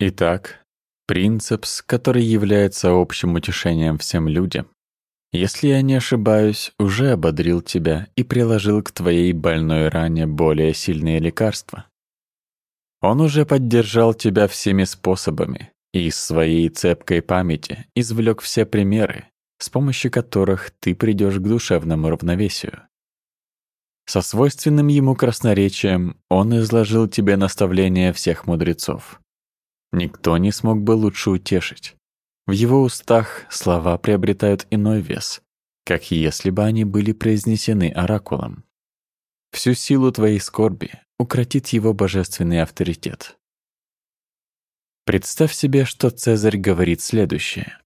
Итак, принцепс, который является общим утешением всем людям, если я не ошибаюсь, уже ободрил тебя и приложил к твоей больной ране более сильные лекарства. Он уже поддержал тебя всеми способами и из своей цепкой памяти извлек все примеры, с помощью которых ты придешь к душевному равновесию. Со свойственным ему красноречием он изложил тебе наставления всех мудрецов. Никто не смог бы лучше утешить. В его устах слова приобретают иной вес, как если бы они были произнесены оракулом. Всю силу твоей скорби укротит его божественный авторитет. Представь себе, что Цезарь говорит следующее.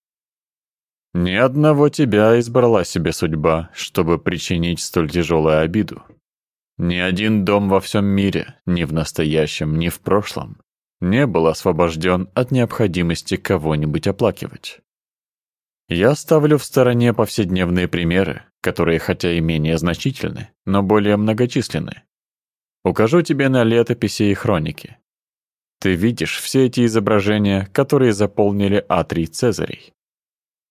«Ни одного тебя избрала себе судьба, чтобы причинить столь тяжелую обиду. Ни один дом во всем мире, ни в настоящем, ни в прошлом, не был освобожден от необходимости кого-нибудь оплакивать. Я ставлю в стороне повседневные примеры, которые хотя и менее значительны, но более многочисленны. Укажу тебе на летописи и хроники. Ты видишь все эти изображения, которые заполнили атрий Цезарей.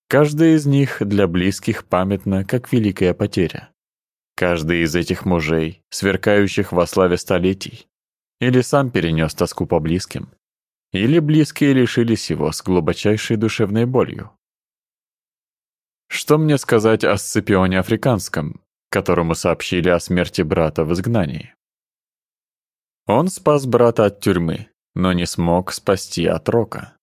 Каждая из них для близких памятна как великая потеря. Каждый из этих мужей, сверкающих во славе столетий, или сам перенес тоску по близким, или близкие лишились его с глубочайшей душевной болью. Что мне сказать о Сципионе Африканском, которому сообщили о смерти брата в изгнании? Он спас брата от тюрьмы, но не смог спасти от рока.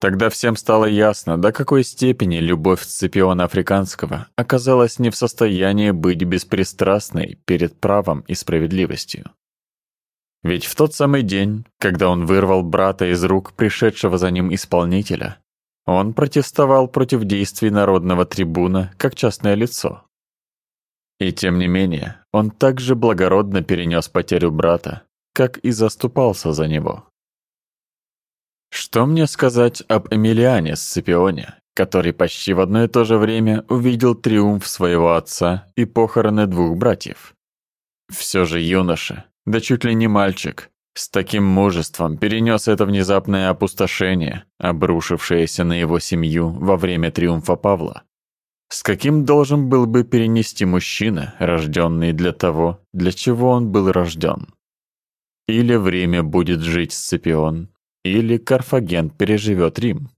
Тогда всем стало ясно, до какой степени любовь Сципиона Африканского оказалась не в состоянии быть беспристрастной перед правом и справедливостью. Ведь в тот самый день, когда он вырвал брата из рук пришедшего за ним исполнителя, он протестовал против действий народного трибуна как частное лицо. И тем не менее, он также благородно перенес потерю брата, как и заступался за него. Что мне сказать об Эмилиане Сципионе, который почти в одно и то же время увидел триумф своего отца и похороны двух братьев? Все же юноша, да чуть ли не мальчик, с таким мужеством перенес это внезапное опустошение, обрушившееся на его семью во время триумфа Павла. С каким должен был бы перенести мужчина, рожденный для того, для чего он был рожден? Или время будет жить Сципион, или Карфаген переживет Рим.